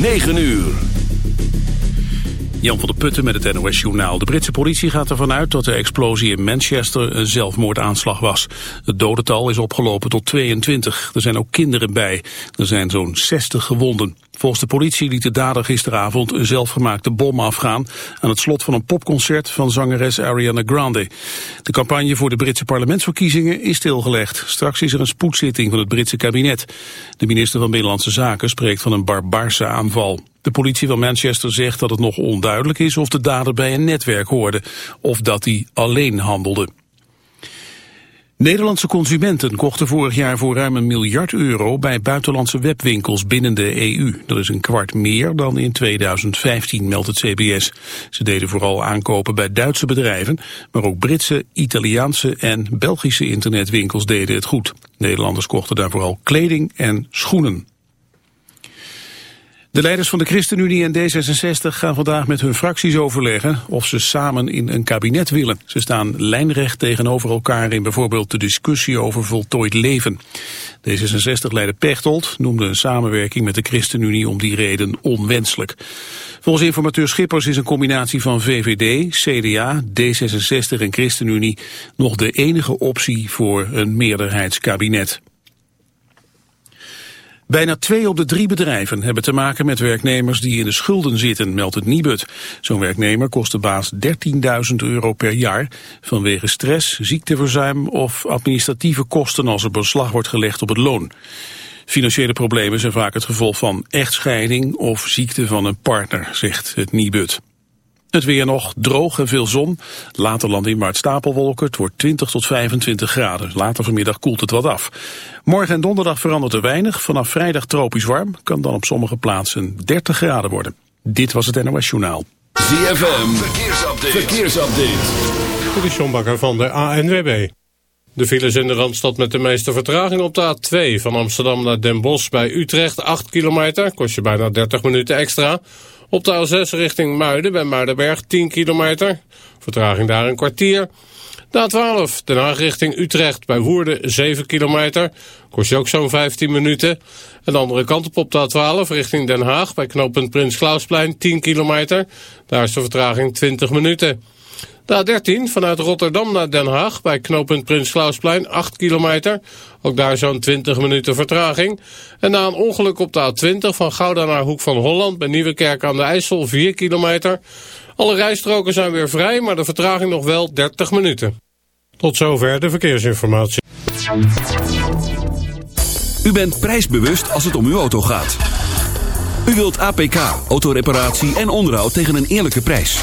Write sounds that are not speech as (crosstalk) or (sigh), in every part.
9 uur. Jan van der Putten met het NOS-journaal. De Britse politie gaat ervan uit dat de explosie in Manchester een zelfmoordaanslag was. Het dodental is opgelopen tot 22. Er zijn ook kinderen bij. Er zijn zo'n 60 gewonden. Volgens de politie liet de dader gisteravond een zelfgemaakte bom afgaan... aan het slot van een popconcert van zangeres Ariana Grande. De campagne voor de Britse parlementsverkiezingen is stilgelegd. Straks is er een spoedzitting van het Britse kabinet. De minister van Binnenlandse Zaken spreekt van een barbaarse aanval. De politie van Manchester zegt dat het nog onduidelijk is of de dader bij een netwerk hoorde... of dat hij alleen handelde. Nederlandse consumenten kochten vorig jaar voor ruim een miljard euro bij buitenlandse webwinkels binnen de EU. Dat is een kwart meer dan in 2015, meldt het CBS. Ze deden vooral aankopen bij Duitse bedrijven, maar ook Britse, Italiaanse en Belgische internetwinkels deden het goed. Nederlanders kochten daar vooral kleding en schoenen. De leiders van de ChristenUnie en D66 gaan vandaag met hun fracties overleggen of ze samen in een kabinet willen. Ze staan lijnrecht tegenover elkaar in bijvoorbeeld de discussie over voltooid leven. D66-leider Pechtold noemde een samenwerking met de ChristenUnie om die reden onwenselijk. Volgens informateur Schippers is een combinatie van VVD, CDA, D66 en ChristenUnie nog de enige optie voor een meerderheidskabinet. Bijna twee op de drie bedrijven hebben te maken met werknemers die in de schulden zitten, meldt het Nibud. Zo'n werknemer kost de baas 13.000 euro per jaar vanwege stress, ziekteverzuim of administratieve kosten als er beslag wordt gelegd op het loon. Financiële problemen zijn vaak het gevolg van echtscheiding of ziekte van een partner, zegt het Nibud. Het weer nog, droog en veel zon. Later landinwaarts stapelwolken. Het wordt 20 tot 25 graden. Later vanmiddag koelt het wat af. Morgen en donderdag verandert er weinig. Vanaf vrijdag tropisch warm. Kan dan op sommige plaatsen 30 graden worden. Dit was het NOS Journaal. ZFM, verkeersupdate. verkeersupdate. Dit is John Bakker van de ANWB. De files in de Randstad met de meeste vertraging op de A2 van Amsterdam naar Den Bosch bij Utrecht 8 kilometer. Kost je bijna 30 minuten extra. Op de A6 richting Muiden bij Muidenberg 10 kilometer. Vertraging daar een kwartier. De A12 Den Haag richting Utrecht bij Woerden 7 kilometer. Kost je ook zo'n 15 minuten. En de andere kant op op de A12 richting Den Haag bij knooppunt Prins Klausplein 10 kilometer. Daar is de vertraging 20 minuten. De A13 vanuit Rotterdam naar Den Haag bij knooppunt Prins Klausplein 8 kilometer. Ook daar zo'n 20 minuten vertraging. En na een ongeluk op de A20 van Gouda naar Hoek van Holland bij Nieuwekerk aan de IJssel 4 kilometer. Alle rijstroken zijn weer vrij, maar de vertraging nog wel 30 minuten. Tot zover de verkeersinformatie. U bent prijsbewust als het om uw auto gaat. U wilt APK, autoreparatie en onderhoud tegen een eerlijke prijs.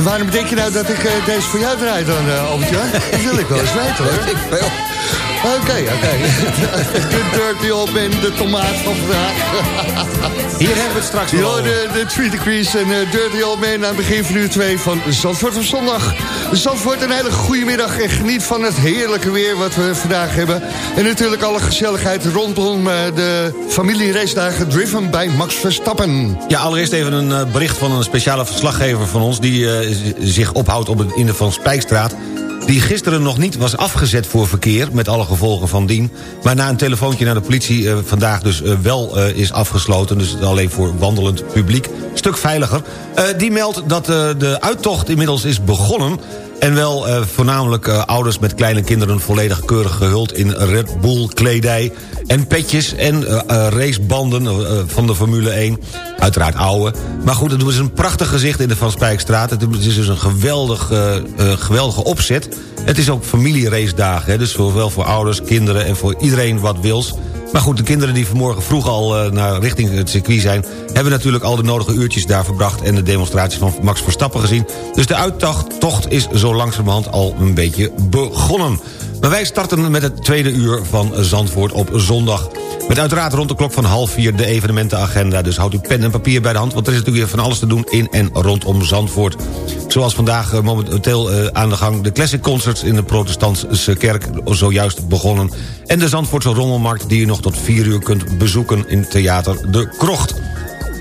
En waarom denk je nou dat ik deze voor jou draai dan, uh, Albert-Jan? Dat wil ik wel eens weten, hoor. (laughs) Ik wel. Oké, oké. (laughs) de Dirty Old Man, de tomaat van vandaag. Hier hebben we het straks wel. Ja, de, de Three Degrees en uh, Dirty Old Man aan het begin van uur 2 van Zandvoort op zondag. Zandvoort, een hele goede middag en geniet van het heerlijke weer wat we vandaag hebben. En natuurlijk alle gezelligheid rondom uh, de familieracedagen driven bij Max Verstappen. Ja, allereerst even een uh, bericht van een speciale verslaggever van ons... die zich ophoudt op het in de Van Spijkstraat die gisteren nog niet was afgezet voor verkeer... met alle gevolgen van dien. Maar na een telefoontje naar de politie uh, vandaag dus uh, wel uh, is afgesloten... dus alleen voor wandelend publiek, stuk veiliger... die meldt dat de uittocht inmiddels is begonnen... En wel uh, voornamelijk uh, ouders met kleine kinderen volledig keurig gehuld in Red Bull kledij en petjes en uh, racebanden van de Formule 1. Uiteraard oude. Maar goed, het is een prachtig gezicht in de Van Spijkstraat. Het is dus een geweldig, geweldige opzet. Het is ook familieracedagen, dus zowel voor ouders, kinderen en voor iedereen wat wils. Maar goed, de kinderen die vanmorgen vroeg al uh, naar richting het circuit zijn... hebben natuurlijk al de nodige uurtjes daar verbracht... en de demonstratie van Max Verstappen gezien. Dus de uittocht is zo langzamerhand al een beetje begonnen. Maar wij starten met het tweede uur van Zandvoort op zondag. Met uiteraard rond de klok van half vier de evenementenagenda. Dus houdt u pen en papier bij de hand... want er is natuurlijk weer van alles te doen in en rondom Zandvoort. Zoals vandaag uh, momenteel uh, aan de gang... de Classic Concerts in de protestantse kerk zojuist begonnen... en de Zandvoortse Rommelmarkt die u nog tot vier uur kunt bezoeken... in Theater De Krocht.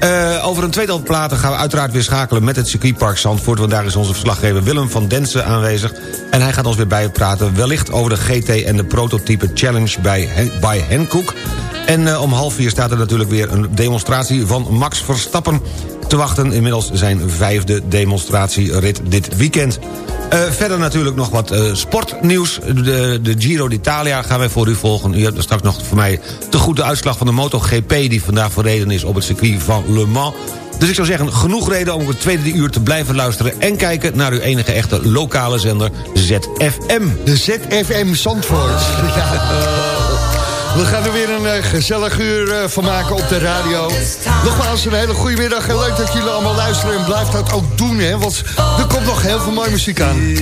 Uh, over een tweetal platen gaan we uiteraard weer schakelen met het circuitpark Zandvoort... want daar is onze verslaggever Willem van Densen aanwezig... en hij gaat ons weer bijpraten wellicht over de GT en de prototype Challenge bij, bij. En uh, om half vier staat er natuurlijk weer een demonstratie van Max Verstappen te wachten. Inmiddels zijn vijfde demonstratierit dit weekend. Uh, verder natuurlijk nog wat uh, sportnieuws. De, de Giro d'Italia gaan wij voor u volgen. U hebt straks nog voor mij te goed de uitslag van de MotoGP... die vandaag verreden is op het circuit van Le Mans. Dus ik zou zeggen, genoeg reden om het tweede uur te blijven luisteren... en kijken naar uw enige echte lokale zender ZFM. De ZFM Zandvoort. (laughs) Ja. We gaan er weer een uh, gezellig uur uh, van maken op de radio. Nogmaals een hele goede middag en leuk dat jullie allemaal luisteren. En blijf dat ook doen, hè, want er komt nog heel veel mooie muziek aan.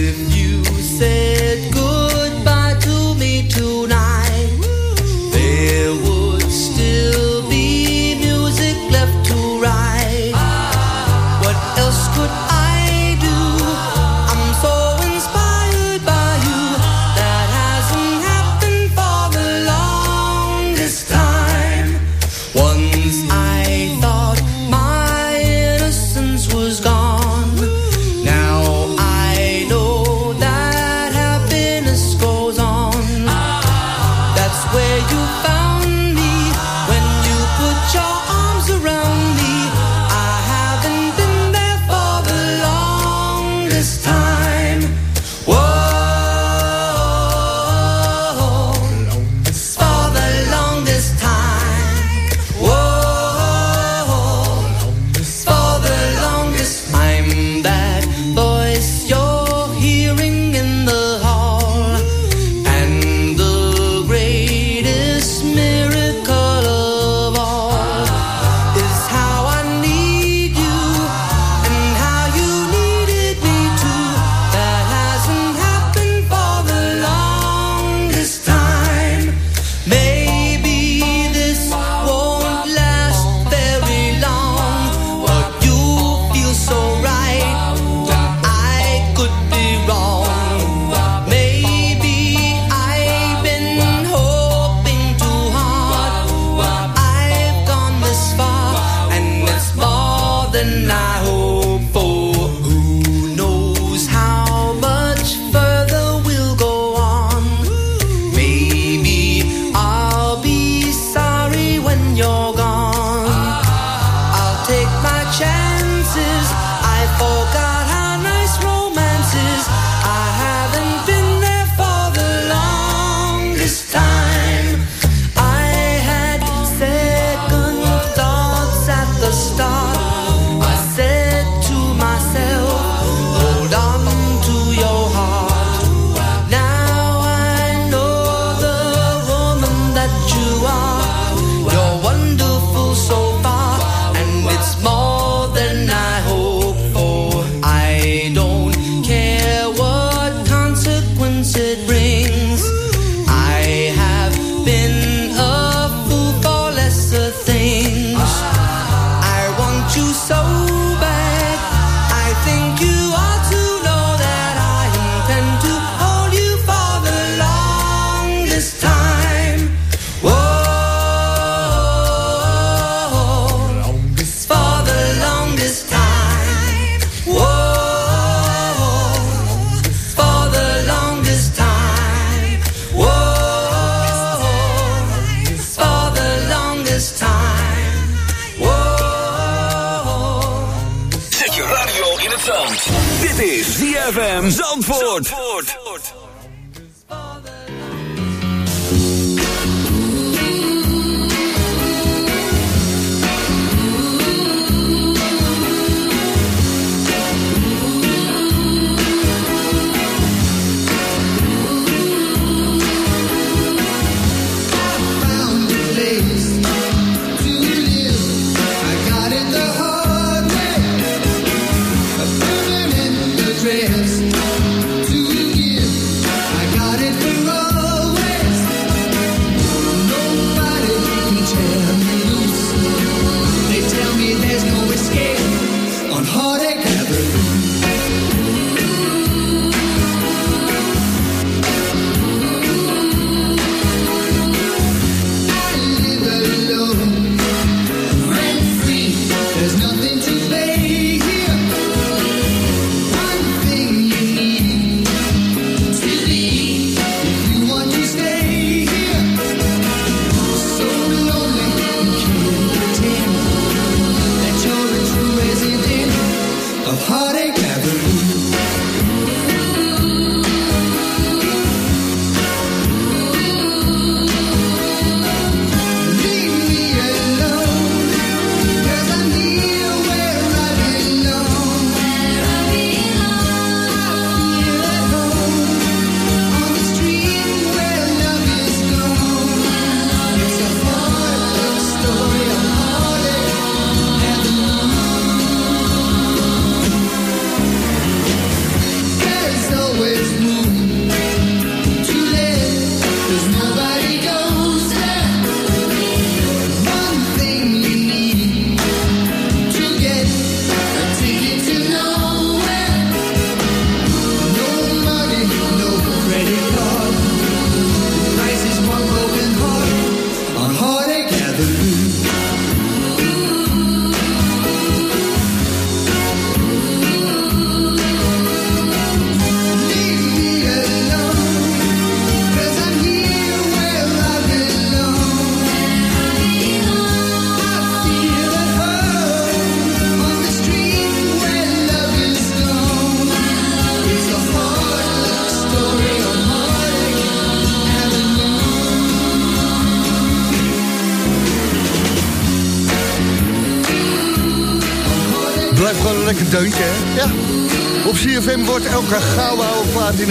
said, bring.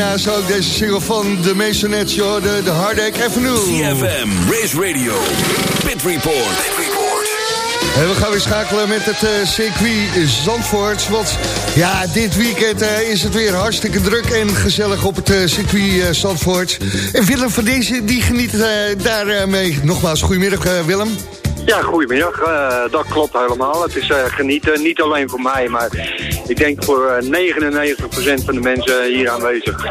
Oude platina's ook deze single van de Masonettes, joh, de, de Hardek Avenue. CFM, Race Radio, Pit Report. En we gaan weer schakelen met het uh, circuit Zandvoort. Want ja, dit weekend uh, is het weer hartstikke druk en gezellig op het uh, circuit Zandvoort. En Willem van deze, die geniet daarmee. Nogmaals, goedemiddag Willem. Ja, goedemiddag. dat klopt helemaal. Het is genieten, niet alleen voor mij, maar ik denk voor 99% eh, van de mensen hier aanwezig.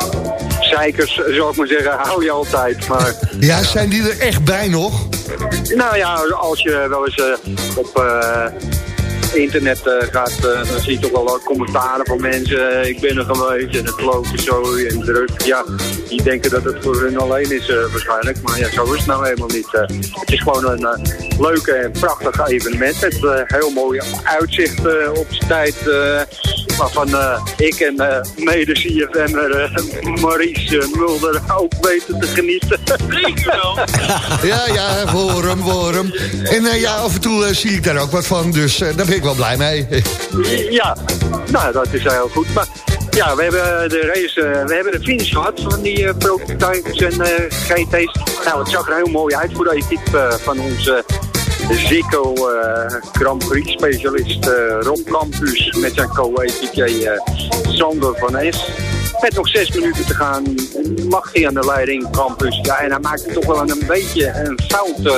Zeikers, zou ik maar zeggen, hou je altijd. Maar, ja, zijn die er echt bij nog? Nou ja, als je wel eens uh, op... Uh, internet uh, gaat, uh, dan zie je toch wel commentaren van mensen. ik ben er geweest en het loopt zo en druk. Ja, die denken dat het voor hun alleen is uh, waarschijnlijk. Maar ja, zo is het nou helemaal niet. het is gewoon een leuke en prachtig evenement. Met heel mooi uitzicht op de tijd waarvan uh, ik en uh, mede CFM'er uh, (laughs) Maurice Mulder ook weten te genieten. (laughs) ja, ja, voor hem, voor hem. En ja, af en toe zie ik daar ook wat van, dus daar ben ik wel blij mee. ja, nou, dat is heel goed. Maar ja, we hebben de race, we hebben de finish gehad van die prototypes en GT's. Nou, het zag er heel mooi uit voor de type van onze Zico uh, Grand Prix specialist uh, Rob Campus met zijn co-equipier Sander van Es. Met nog zes minuten te gaan mag hij aan de leiding Campus. Ja, en hij maakt toch wel een, beetje een fout uh,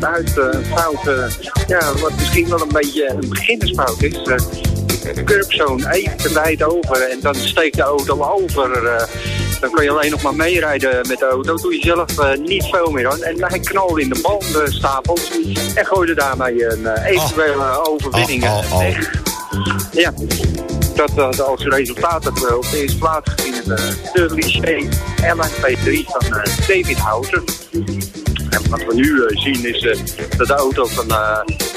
uit. een fout, ja, wat misschien wel een beetje een beginnersfout is. De curbzone even te wijd over en dan steekt de auto over dan kan je alleen nog maar meerijden met de auto. Doe je zelf uh, niet veel meer aan. En hij knalde in de bandenstapels en gooide daarmee een uh, eventuele oh. overwinning oh, oh, weg. Ja, dat, als resultaat dat we op de eerste plaats gezien de, de Liché LMP3 van David Houser. Wat we nu zien is dat de auto van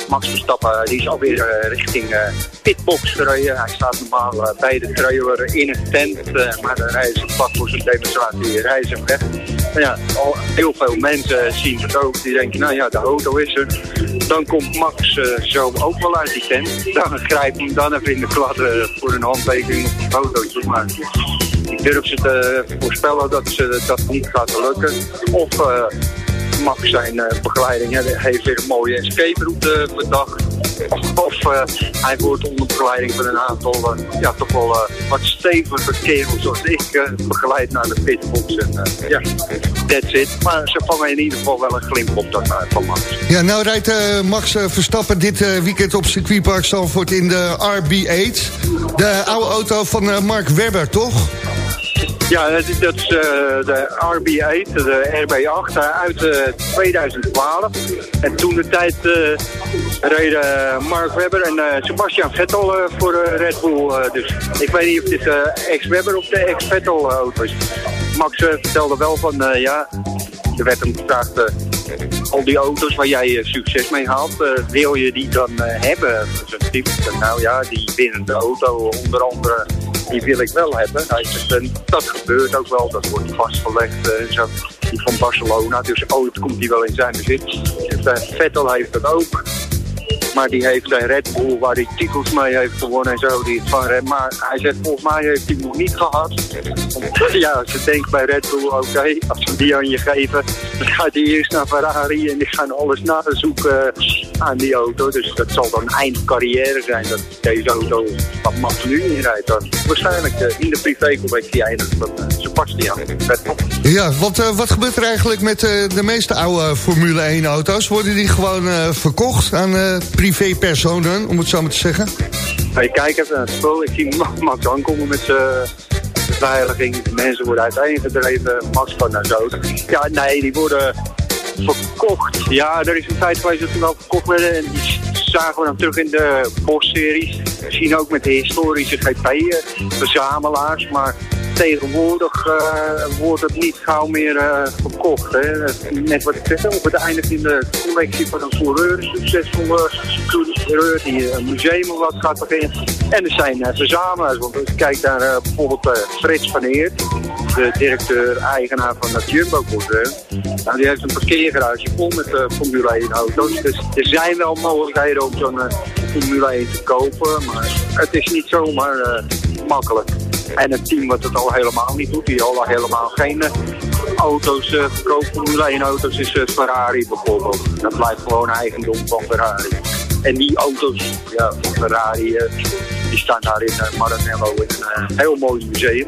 Max Verstappen die is alweer richting pitbox gereden. Hij staat normaal bij de trailer in een tent, maar rijden ze vlak voor zijn demonstratie reizen weg. Maar ja, al heel veel mensen zien het ook. Die denken, nou ja, de auto is er. Dan komt Max zo ook wel uit die tent. Dan grijpt hem dan even in de kladden voor een handtekening op een fotootje. Maar ik durf ze te voorspellen dat ze dat niet gaat lukken. Of Max zijn uh, begeleiding heeft weer een mooie escape route bedacht. Of uh, hij wordt onder begeleiding van een aantal ja, toch wel wat stevige kerels zoals ik begeleid naar de pitbox. En ja, that's it. Maar ze vangen in ieder geval wel een glimp op dat van Max. Ja, nou rijdt Max Verstappen dit weekend op circuitpark Zandvoort in de RB8. De oude auto van Mark Webber, toch? Ja, dat, is uh, de RB8, de RB8 uit 2012. En toen de tijd uh, reden Mark Webber en Sebastian Vettel voor Red Bull. dus ik weet niet of dit ex-Webber of de ex-Vettel auto is. Max vertelde wel van, ja, er werd hem gevraagd al die auto's waar jij succes mee haalt, wil je die dan hebben? Nou ja, die winnende auto, onder andere die wil ik wel hebben. Hij zegt, dat gebeurt ook wel, dat wordt vastgelegd en zo. Die van Barcelona, dus ooit komt hij wel in zijn bezit. Vettel heeft dat ook. Maar die heeft zijn Red Bull, waar hij titels mee heeft gewonnen en zo. Die van Red, maar hij zegt, volgens mij heeft hij nog niet gehad. (laughs) Ja, ze denkt bij Red Bull, oké, als we die aan je geven, dan gaat hij eerst naar Ferrari en die gaan alles nazoeken aan die auto. Dus dat zal dan eind carrière zijn dat deze auto wat Max nu inrijdt. Dan waarschijnlijk uh, in de privécollectie eindigt van uh, Sebastian. Ja, want uh, wat gebeurt er eigenlijk met de meeste oude Formule 1 auto's? Worden die gewoon verkocht aan privépersonen, om het zo maar te zeggen? Hey, kijk even naar het spul. Ik zie Max aankomen met zijn beveiliging. De mensen worden uiteengedreven. Max kan naar zo. Ja, nee, die worden verkocht. Ja, er is een tijd geweest dat ze wel verkocht werden. En die zagen we dan terug in de postseries. We zien ook met de historische GP-verzamelaars. Maar tegenwoordig uh, wordt het niet gauw meer uh, verkocht. Hè. Net wat ik zeg, op het einde in de collectie van een coureur, een succesvolle coureur die een museum wat gaat beginnen. En er zijn verzamelaars, want als je kijkt naar bijvoorbeeld Frits van Eert, de directeur-eigenaar van het Jumbo-concern. Nou, die heeft een parkeergarage vol met Formule 1 auto's. Dus er zijn wel mogelijkheden om zo'n Formule 1 te kopen, maar het is niet zomaar makkelijk. En het team wat het al helemaal niet doet, die al helemaal geen auto's uh, verkoopt, Formule 1 auto's, is Ferrari bijvoorbeeld. Dat blijft gewoon eigendom van Ferrari. En die auto's ja, van Ferrari, die staan daar in Maranello in een heel mooi museum.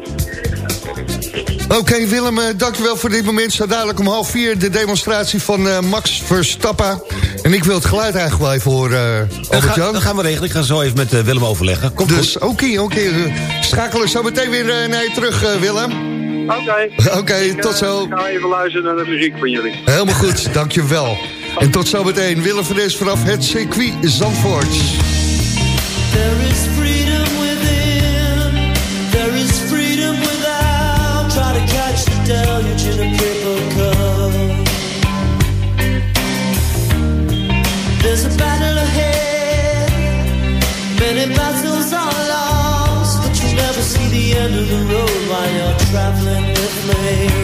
Oké okay, Willem, dankjewel voor dit moment. Zo dadelijk om half vier de demonstratie van Max Verstappen. En ik wil het geluid eigenlijk wel even horen, uh, Albert Jan. Dat gaan we regelen. Ik ga zo even met uh, Willem overleggen. Komt dus oké, oké. Schakelen zo meteen weer uh, naar je terug, Willem. Oké. (laughs) Oké, okay, tot zo. Ik ga even luisteren naar de muziek van jullie. Helemaal goed, dankjewel. En tot zo meteen. Willem van vanaf het circuit Zandvoort. There is freedom deluge in a paper cup. There's a battle ahead. Many battles are lost, but you never see the end of the road while you're traveling with me.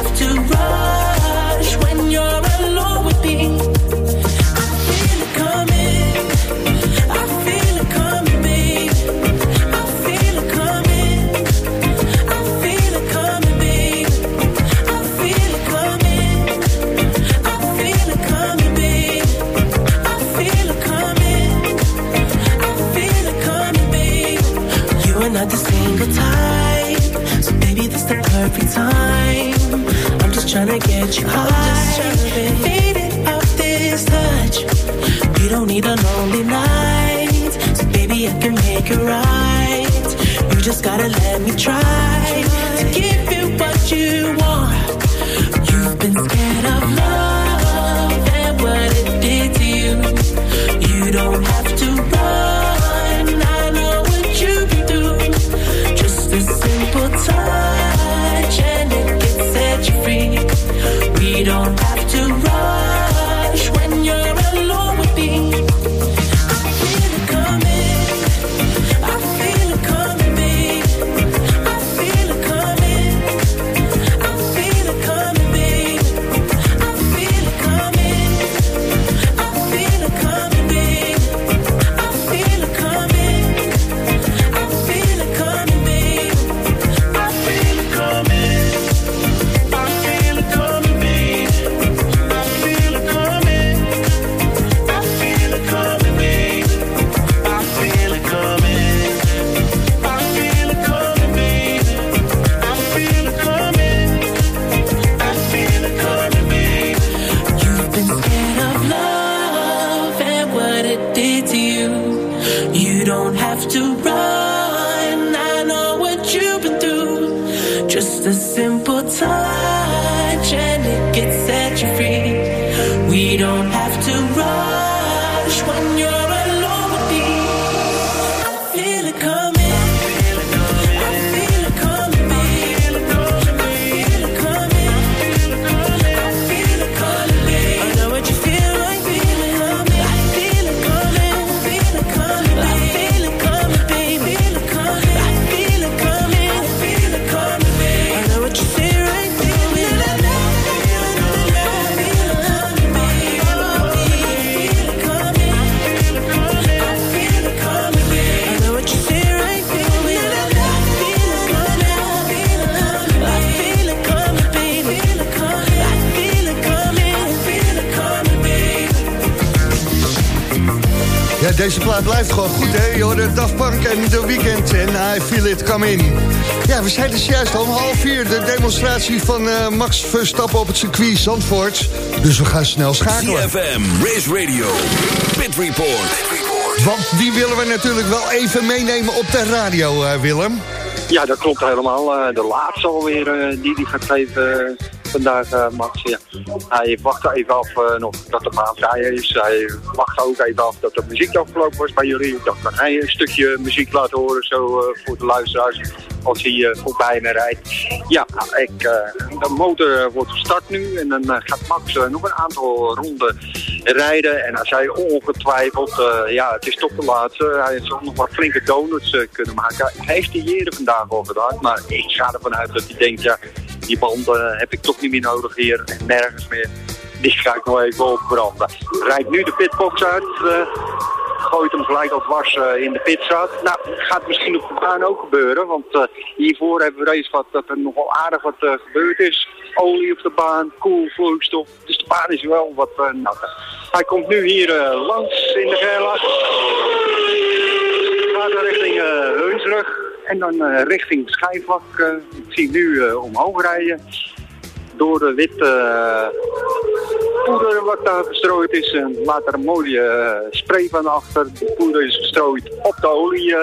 you high, faded off this touch. You don't need a lonely night, so baby, I can make it right. You just gotta let me try to give you what you want. Verstappen op het circuit Zandvoort. Dus we gaan snel schakelen. CFM, Race Radio, Pit Report. Want die willen we natuurlijk wel even meenemen op de radio, eh, Willem. Ja, dat klopt helemaal. Eh, de laatste alweer eh, die die gaat geven eh, vandaag, eh, Max. Ja. Hij wacht even af eh, nog dat de baan vrij is. Hij wacht ook even af dat de muziek afgelopen was bij jullie. Dacht, kan hij een stukje muziek laten horen zo eh, voor de luisteraars als hij voorbij me rijdt. Ja, ik, de motor wordt gestart nu en dan gaat Max nog een aantal ronden rijden. En als hij ongetwijfeld, ja, het is toch de laatste. Hij zal nog wat flinke donuts kunnen maken. Hij heeft hij eerder vandaag al gedaan, maar ik ga ervan uit dat hij denkt, ja, die banden heb ik toch niet meer nodig hier en nergens meer. Die ga ik nog even opbranden. Rijdt nu de pitbox uit. eh, gooit hem gelijk als was eh, in de pitstraat. Nou, gaat misschien op de baan ook gebeuren. Want eh, hiervoor hebben we reeds wat dat er nogal aardig wat gebeurd is. Olie op de baan, koelvloeistof. Dus de baan is wel wat uh, natter. Hij komt nu hier langs in de Gerlach. Gaat richting uh, Heunsrug. En dan eh, richting Schijfvlak. eh, ik zie nu eh, omhoog rijden. Door de witte poeder wat daar gestrooid is. En laat een mooie spray van achter. De poeder is gestrooid op de olie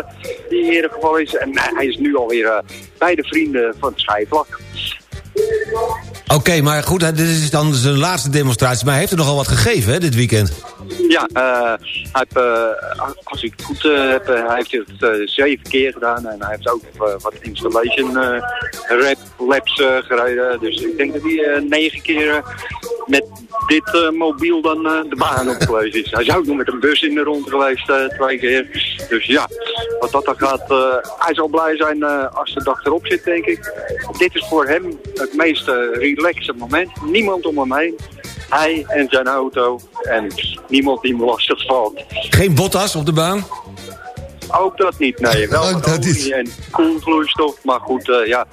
die in ieder geval is. En hij is nu alweer bij de vrienden van het. Oké, maar goed, dit is dan zijn laatste demonstratie. Maar hij heeft er nogal wat gegeven, hè, dit weekend? Ja, hij heeft, als ik het goed heb, hij heeft het zeven keer gedaan. En hij heeft ook wat installation labs gereden. Dus ik denk dat hij negen keer met dit mobiel dan de baan op geweest is. Hij is ook nog met een bus in de rond geweest twee keer. Dus ja, wat dat dan gaat, hij zal blij zijn als de dag erop zit, denk ik. Dit is voor hem het meest relaxe moment. Niemand om hem heen. Hij en zijn auto en niemand die hem lastig valt. Geen Bottas op de baan? Ook dat niet, nee. Wel (laughs) Ook dat olie en koelvloeistof. Maar goed, uh, ja,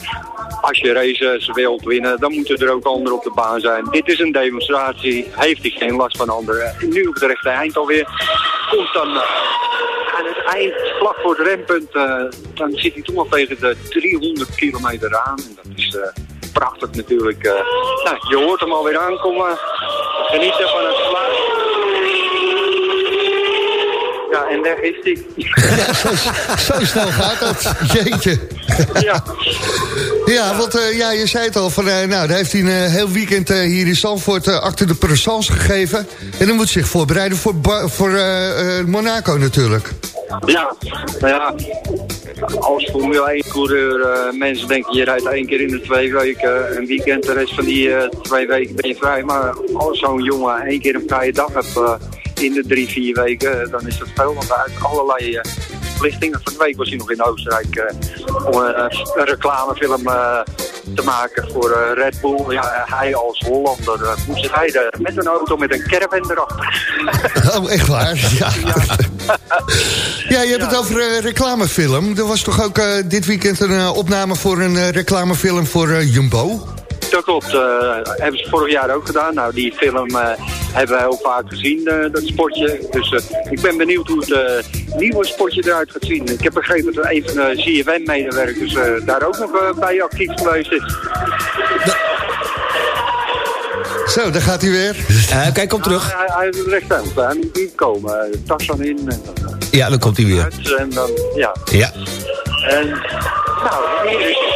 als je races wilt winnen, dan moeten er ook anderen op de baan zijn. Dit is een demonstratie, heeft hij geen last van anderen. Nu op het rechte eind alweer. Komt dan uh, aan het eind, vlak voor het rempunt, uh, dan zit hij toch al tegen de 300 kilometer aan. En dat is prachtig natuurlijk. nou, je hoort hem alweer aankomen. Genieten van het geluid. Ja, en weg is hij. Ja, (laughs) zo, zo, snel gaat dat. Jeetje. Ja. Ja, want uh, ja, je zei het al, van, uh, nou, daar heeft hij een uh, heel weekend hier in Zandvoort achter de présence gegeven. En dan moet zich voorbereiden voor, voor Monaco natuurlijk. Ja, nou ja, als Formule 1-coureur, mensen denken je rijdt één keer in de twee weken een weekend. De rest van die twee weken ben je vrij. Maar als zo'n jongen één keer een vrije dag hebt in de drie, vier weken, dan is dat veel. Want heeft allerlei verplichtingen. Van de week was hij nog in Oostenrijk uh, om een, een reclamefilm uh, te maken voor Red Bull. Ja, hij als Hollander moest rijden met een auto met een caravan erachter. (laughs) Oh, echt waar? (laughs) Ja. Ja, (laughs) ja je hebt ja. het over reclamefilm. Er was toch ook dit weekend een opname voor een reclamefilm voor Jumbo? Dat klopt. Uh, hebben ze vorig jaar ook gedaan. Nou, die film uh, hebben we heel vaak gezien, uh, dat sportje. Dus ik ben benieuwd hoe het nieuwe sportje eruit gaat zien. Ik heb begrepen dat een van de CFM-medewerkers daar ook nog bij actief geweest is. Zo, daar gaat hij weer. kijk, kom terug. hij, hij is recht aan. Hij moet niet komen. Tas dan in. En dan, ja, dan komt hij weer. Uit, en dan, ja. Ja. En, nou, hier is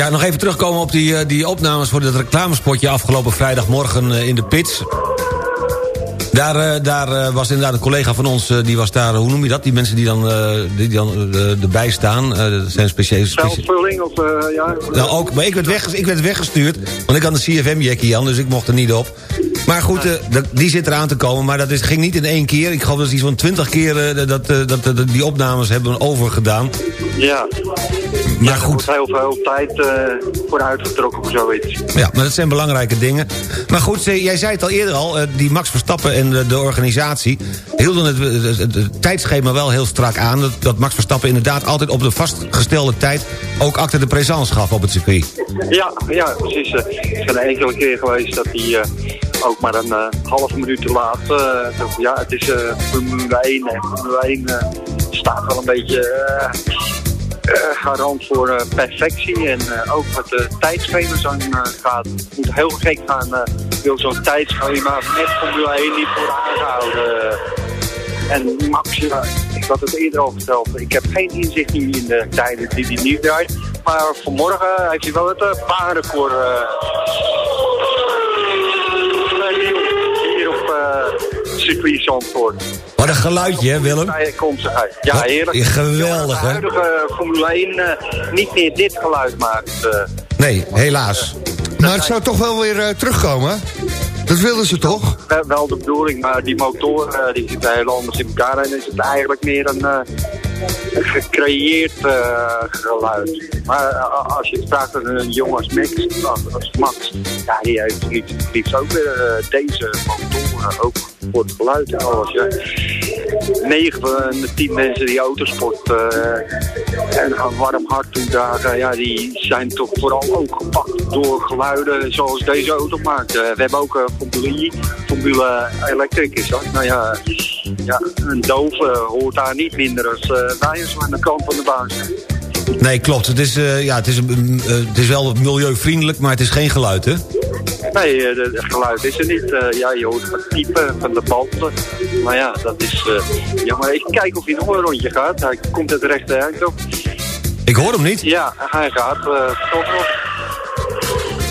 Ja, nog even terugkomen op die, die opnames voor het reclamespotje afgelopen vrijdagmorgen in de pits. Daar, uh, daar was inderdaad een collega van ons, die was daar, hoe noem je dat? Die mensen die dan, die dan erbij staan. dat zijn speciale... Of, ja. Nou ook, maar ik werd, weg, ik werd weggestuurd, want ik had een CFM-jackie aan, dus ik mocht er niet op. Maar goed, die zit eraan te komen, maar dat is, ging niet in één keer. Ik geloof dat ze iets van twintig keer dat, dat, dat, die opnames hebben overgedaan. Ja. Maar goed. Er wordt heel veel tijd uh, voor uitgetrokken of zoiets. Ja, maar dat zijn belangrijke dingen. Maar goed, jij zei het al eerder al, uh, die Max Verstappen en de, de organisatie... hielden het, het, het, het, tijdschema wel heel strak aan... Dat, dat, Max Verstappen inderdaad altijd op de vastgestelde tijd... ook achter de présence gaf op het circuit. Ja, ja precies. Het is een enkele keer geweest dat hij... Uh, ook maar een uh, half minuut te laat. Ja, het is Formule 1 en Formule 1 staat wel een beetje garant voor perfectie. En ook wat de tijdschema's aan gaat. Het moet heel gek gaan. wil zo'n tijdschema met Formule 1 niet worden aangehouden. En Max, ik had het eerder al verteld, ik heb geen inzicht nu in de tijden die hij nu draait. Maar vanmorgen heeft hij wel het uh, baanrecord hier op circuit Zandvoort. Wat een geluidje, hè, Willem? Ja, heerlijk. Ja, geweldig, hè? De huidige Formule 1 uh, niet meer dit geluid maakt. Uh, nee, helaas. Maar het zou toch wel weer uh, terugkomen? Dat willen ze toch? Wel, wel de bedoeling, maar die motoren die zitten heel anders in elkaar. En is het eigenlijk meer een, een gecreëerd uh, geluid. Maar uh, als je het vraagt aan een jongen als Max, ja, die heeft liefst, liefst ook weer deze motoren, ook voor het geluid en alles. 9 van de 10 mensen die autosport en een warm hart toedragen, ja, die zijn toch vooral ook gepakt door geluiden zoals deze auto maakt. we hebben ook Formule, Formule Electric is. Nou ja, ja een dove hoort daar niet minder als wij we aan de kant van de zijn. Nee, klopt. Het is, eh, ja, het, is, een- eh, het is wel milieuvriendelijk, maar het is geen geluid, hè? Nee, eh, het geluid is er niet. Eh, ja, je hoort het piepen van de banden. Maar ja, dat is eh, jammer. Even kijken of hij nog een rondje gaat. Hij komt het rechte eind op. Ik hoor hem niet. Ja, hij gaat toch nog.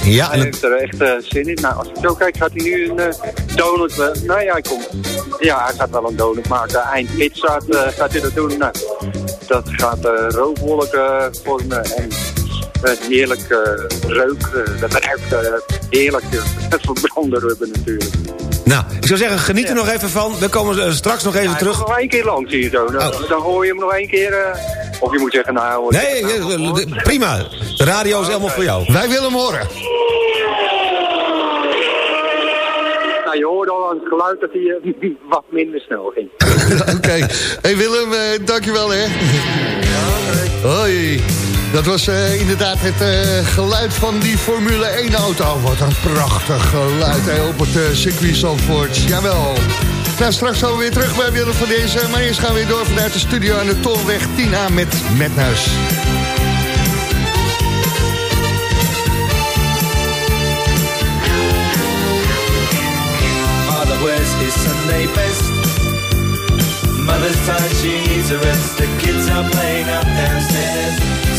Ja, Hij en heeft er echt zin in. Nou, als ik zo kijk, gaat hij nu een eh, donut... eh, nou ja, hij komt. Ja, hij gaat wel een donut maken. Eind pizza gaat hij dat doen. Nou, dat gaat rookwolken vormen en een heerlijke reuk. eh, dat ruikt eh, heerlijk. (laughs) Het verbrande rubber natuurlijk. nou, ik zou zeggen, geniet er nog even van. We komen eh, straks nog even Hij terug. nog één keer langs hier zo. Dan, Oh. dan hoor je hem nog één keer... eh, of je moet zeggen, nou... hoor Nee, nou, eh, eh, prima. De radio is helemaal voor jou. Wij willen hem horen. Nou, je hoorde al aan het geluid dat hij eh, (laughs) wat minder snel ging. (laughs) Oké. Hey Willem, eh, dankjewel hè. Hoi. Dat was eh, inderdaad het eh, geluid van die Formule 1 auto. Wat een prachtig geluid op het uh, circuit Zandvoort. Jawel. Nou, straks zijn we weer terug bij Willem van deze. Maar eerst gaan we weer door vanuit de studio aan de Tolweg 10A met Metnuis. Father wears his Sunday best. Mother's tired, she needs a rest. The kids are playing up downstairs.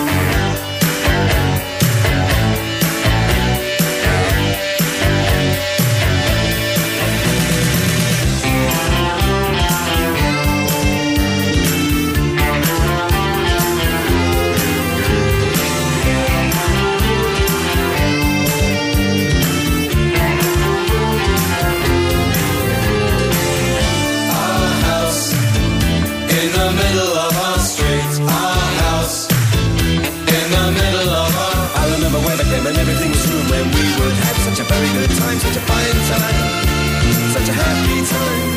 Very good time, such a fine time, such a happy time.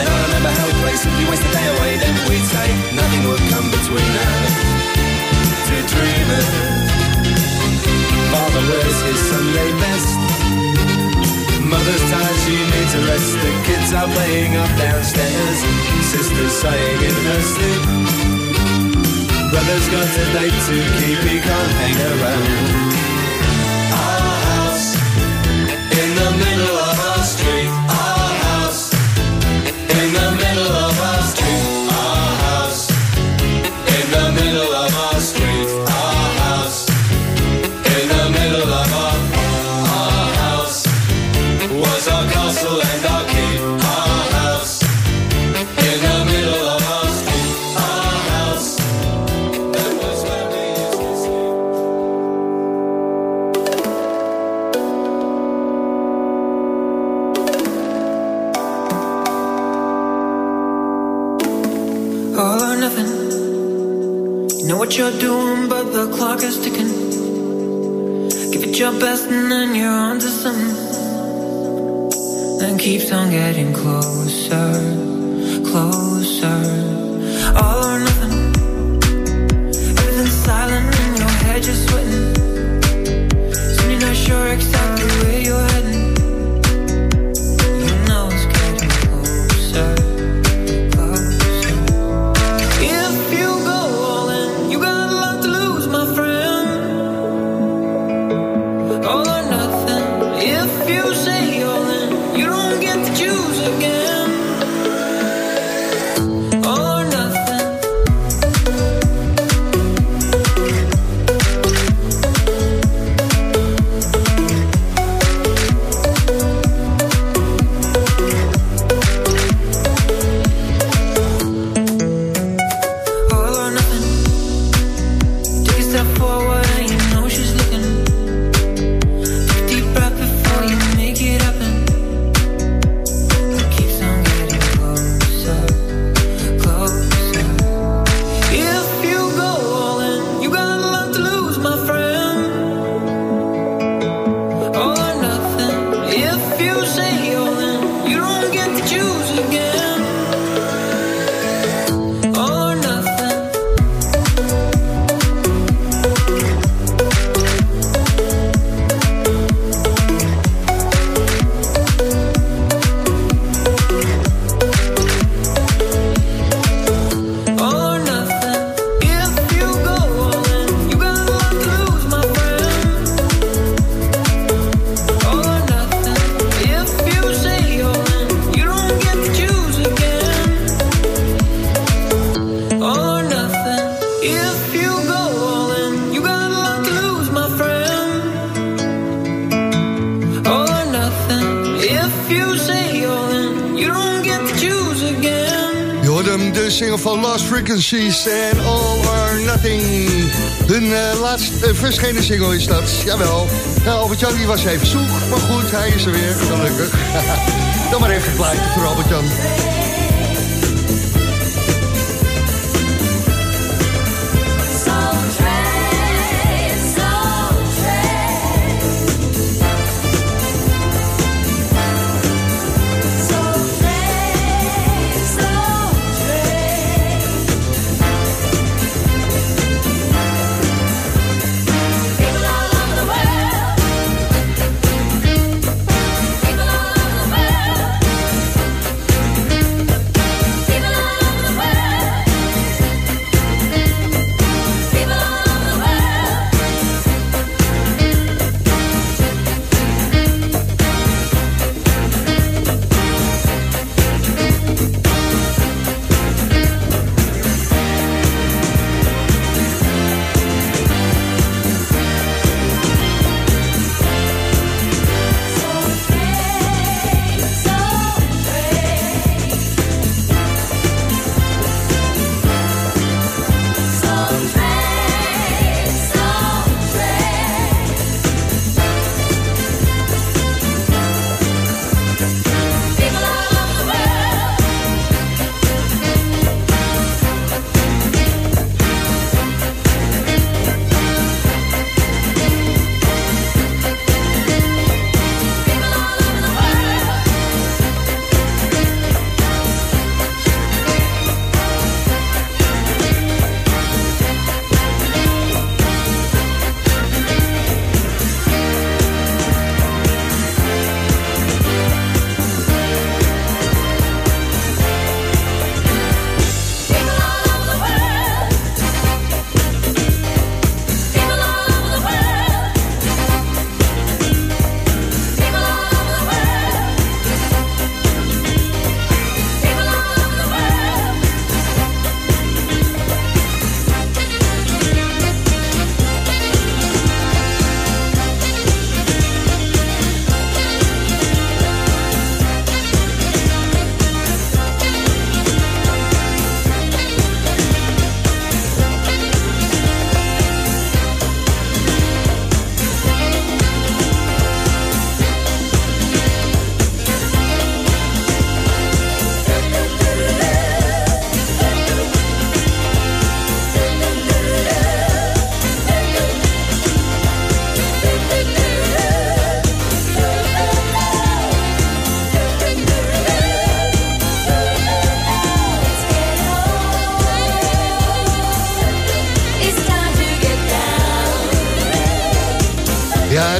And I remember how we played simply waste the day away. Then we'd say nothing would come between us. Two dreamers. Father wears his Sunday best. Mother's tired, she needs a rest. The kids are playing up downstairs. Sister's sighing in her sleep. Brother's got a date to keep, he can't hang around. Frequencies en All or Nothing. Hun eh, laatst eh, verschenen single is dat, jawel. Nou, Albert-Jan was even zoek, maar goed, hij is er weer, gelukkig. (laughs) Dan maar even plaatje voor Albert-Jan.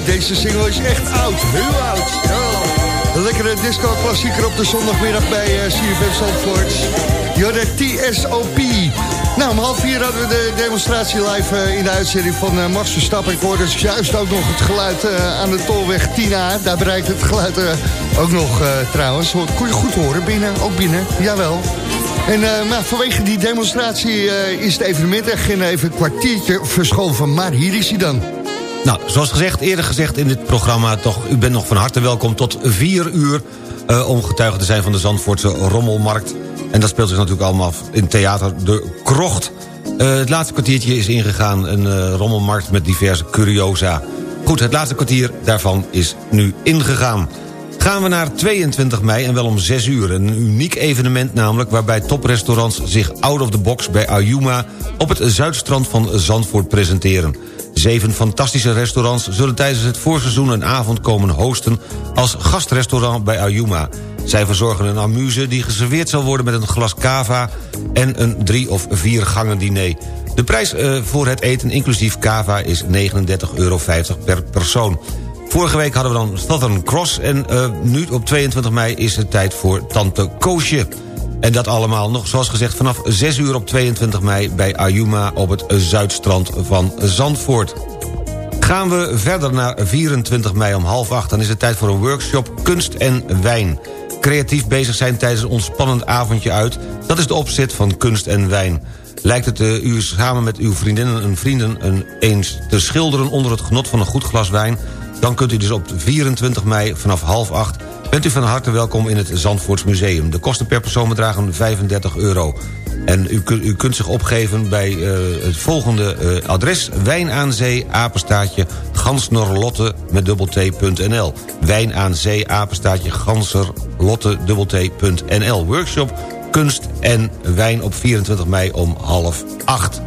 Deze single is echt oud, heel oud. Lekkere disco-klassieker op de zondagmiddag bij uh, CFM Zandvoort. Jorde TSOP. Nou, om half vier hadden we de demonstratie live eh, in de uitzending van uh, Max Verstappen. Ik hoorde juist ook nog het geluid eh, aan de tolweg Tina. Daar bereikt het geluid eh, ook nog eh, trouwens. Kon je goed horen binnen, ook binnen, jawel. En eh, maar vanwege die demonstratie eh, is het evenement echt even een kwartiertje verschoven. Maar hier is hij dan. Nou, zoals gezegd, eerder gezegd in dit programma... Toch, u bent nog van harte welkom tot vier uur... eh, om getuige te zijn van de Zandvoortse Rommelmarkt. En dat speelt zich natuurlijk allemaal af in Theater De Krocht. Eh, het laatste kwartiertje is ingegaan, een eh, rommelmarkt met diverse curiosa. Goed, het laatste kwartier daarvan is nu ingegaan. Gaan we naar 22 mei en wel om 6 uur. Een uniek evenement namelijk waarbij toprestaurants zich out of the box bij Ayuma... op het zuidstrand van Zandvoort presenteren. Zeven fantastische restaurants zullen tijdens het voorseizoen een avond komen hosten... als gastrestaurant bij Ayuma. Zij verzorgen een amuse die geserveerd zal worden met een glas cava... en een drie of vier gangen diner. De prijs uh, voor het eten inclusief cava is 39,50 euro per persoon. Vorige week hadden we dan Southern Cross... en uh, nu op 22 mei is het tijd voor Tante Koosje. En dat allemaal nog, zoals gezegd, vanaf 6 uur op 22 mei... bij Ayuma op het zuidstrand van Zandvoort. Gaan we verder naar 24 mei om half acht... dan is het tijd voor een workshop Kunst en Wijn. Creatief bezig zijn tijdens een ontspannend avondje uit... dat is de opzet van Kunst en Wijn. Lijkt het uh, u samen met uw vriendinnen en vrienden... Een, eens te schilderen onder het genot van een goed glas wijn... dan kunt u dus op 24 mei vanaf half acht bent u van harte welkom in het Zandvoorts Museum. De kosten per persoon bedragen 35 euro. En u, u kunt zich opgeven bij uh, het volgende uh, adres... Wijn aan Zee, apenstaatje, gansnorlotte met dubbelt.nl. Wijn aan Zee, apenstaatje, ganserlotte, dubbelt.nl. Workshop Kunst en Wijn op 24 mei om half acht.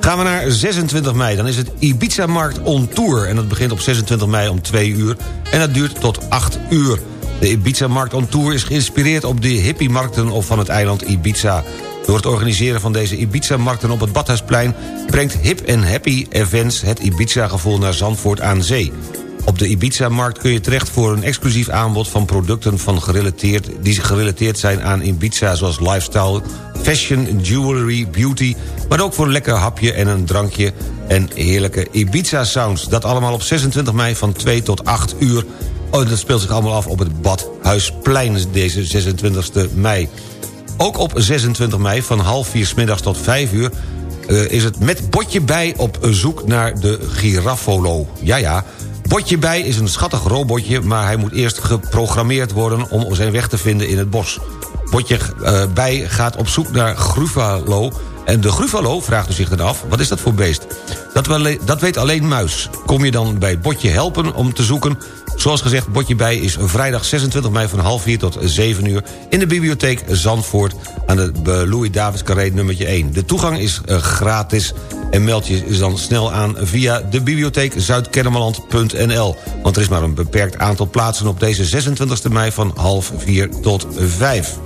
Gaan we naar 26 mei, dan is het Ibiza-markt on tour. En dat begint op 26 mei om 2 uur en dat duurt tot 8 uur. De Ibiza-markt on Tour is geïnspireerd op de hippie-markten van het eiland Ibiza. Door het organiseren van deze Ibiza-markten op het Badhuisplein... brengt Hip Happy Events het Ibiza-gevoel naar Zandvoort aan zee. Op de Ibiza-markt kun je terecht voor een exclusief aanbod van producten van gerelateerd, die gerelateerd zijn aan Ibiza... zoals lifestyle, fashion, jewelry, beauty... maar ook voor een lekker hapje en een drankje en heerlijke Ibiza-sounds. Dat allemaal op 26 mei van 2 tot 8 uur Oh, dat speelt zich allemaal af op het Badhuisplein deze 26 mei. Ook op 26 mei van half vier smiddags tot 5 uur... Uh, is het met Botje Bij op zoek naar de Giraffolo. Ja, ja. Botje Bij is een schattig robotje... maar hij moet eerst geprogrammeerd worden om zijn weg te vinden in het bos. Botje uh, Bij gaat op zoek naar Grufalo... En de Grufalo vraagt u zich dan af, wat is dat voor beest? Dat, dat weet alleen Muis. Kom je dan bij Botje helpen om te zoeken... Zoals gezegd, Botje Bij is vrijdag 26 mei van half 4 tot 7 uur... in de bibliotheek Zandvoort aan de Louis Davids Carré nummertje 1. De toegang is uh, gratis en meld je dan snel aan via de bibliotheek zuidkennemerland.nl. Want er is maar een beperkt aantal plaatsen op deze 26 mei van half 4 tot 5.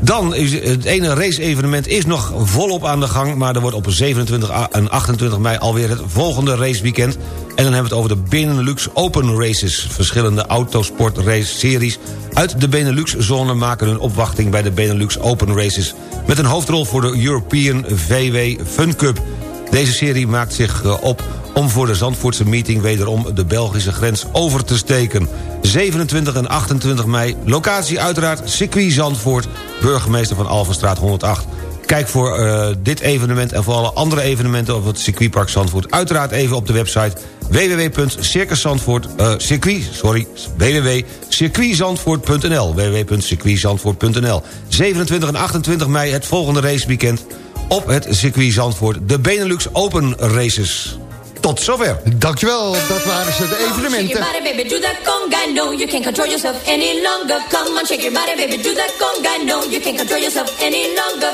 Dan is het ene race-evenement is nog volop aan de gang... maar er wordt op 27 en 28 mei alweer het volgende raceweekend. En dan hebben we het over de Benelux Open Races. Verschillende autosport race-series uit de Benelux-zone... maken hun opwachting bij de Benelux Open Races... met een hoofdrol voor de European VW Fun Cup. Deze serie maakt zich eh, op om voor de Zandvoortse meeting wederom de Belgische grens over te steken. 27 en 28 mei, locatie uiteraard circuit Zandvoort... burgemeester van Alvenstraat 108. Kijk voor uh, dit evenement en voor alle andere evenementen... op het circuitpark Zandvoort uiteraard even op de website www.circuszandvoort... Uh, circuit, sorry, www.circuitzandvoort.nl www.circuitzandvoort.nl 27 en 28 mei het volgende raceweekend op het circuit Zandvoort... de Benelux Open Races. Tot zover. Dankjewel, dat waren ze, de evenementen. Shake your body, baby, do that conga. No, you can't control yourself any longer. Come on, shake your body, baby, do that conga. No, you can't control yourself any longer.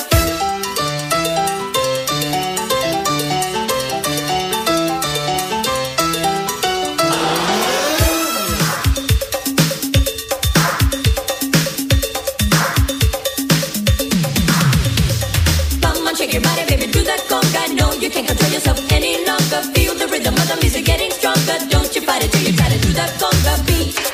Come on, shake your body, baby, do that conga. No, you can't control yourself any longer. The rhythm of the music getting stronger. Don't you fight it till you try to do that conga beat.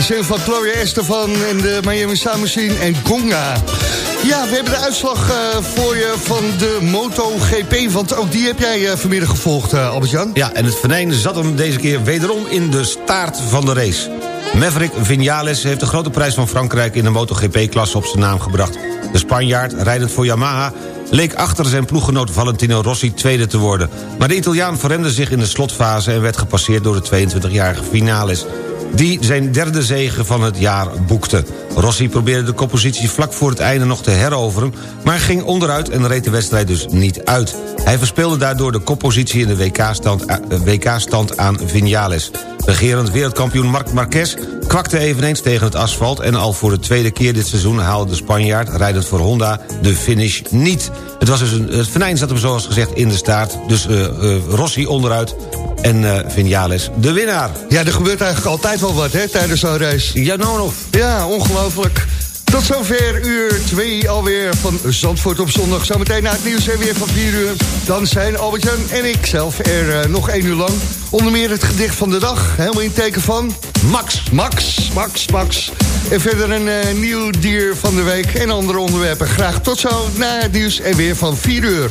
De single van Gloria Estefan en de Miami Machine en Gonga. Ja, we hebben de uitslag uh, voor je van de MotoGP. Want ook die heb jij uh, vanmiddag gevolgd, uh, Albert-Jan. Ja, en het venijn zat hem deze keer wederom in de staart van de race. Maverick Vinales heeft de grote prijs van Frankrijk... in de MotoGP-klasse op zijn naam gebracht. De Spanjaard, rijdend voor Yamaha leek achter zijn ploeggenoot Valentino Rossi tweede te worden. Maar de Italiaan verrende zich in de slotfase... en werd gepasseerd door de 22-jarige Vinales die zijn derde zege van het jaar boekte. Rossi probeerde de koppositie vlak voor het einde nog te heroveren... maar ging onderuit en reed de wedstrijd dus niet uit. Hij verspeelde daardoor de koppositie in de WK-stand WK aan Vinales. Regerend wereldkampioen Marc Marquez kwakte eveneens tegen het asfalt... en al voor de tweede keer dit seizoen haalde de Spanjaard... rijdend voor Honda de finish niet. Het, was dus een, het venijn zat hem zoals gezegd in de staart. Dus uh, uh, Rossi onderuit en uh, Vinales de winnaar. Ja, er gebeurt eigenlijk altijd wel wat hè, tijdens zo'n race. Ja, nou nog. Ja, ongelooflijk. Tot zover uur 2 alweer van Zandvoort op zondag. Zometeen na het nieuws en weer van 4 uur. Dan zijn Albert-Jan en ik zelf er uh, nog 1 uur lang. Onder meer het gedicht van de dag. Helemaal in teken van... Max, Max, Max, Max. En verder een uh, nieuw dier van de week en andere onderwerpen. Graag tot zo na het nieuws en weer van 4 uur.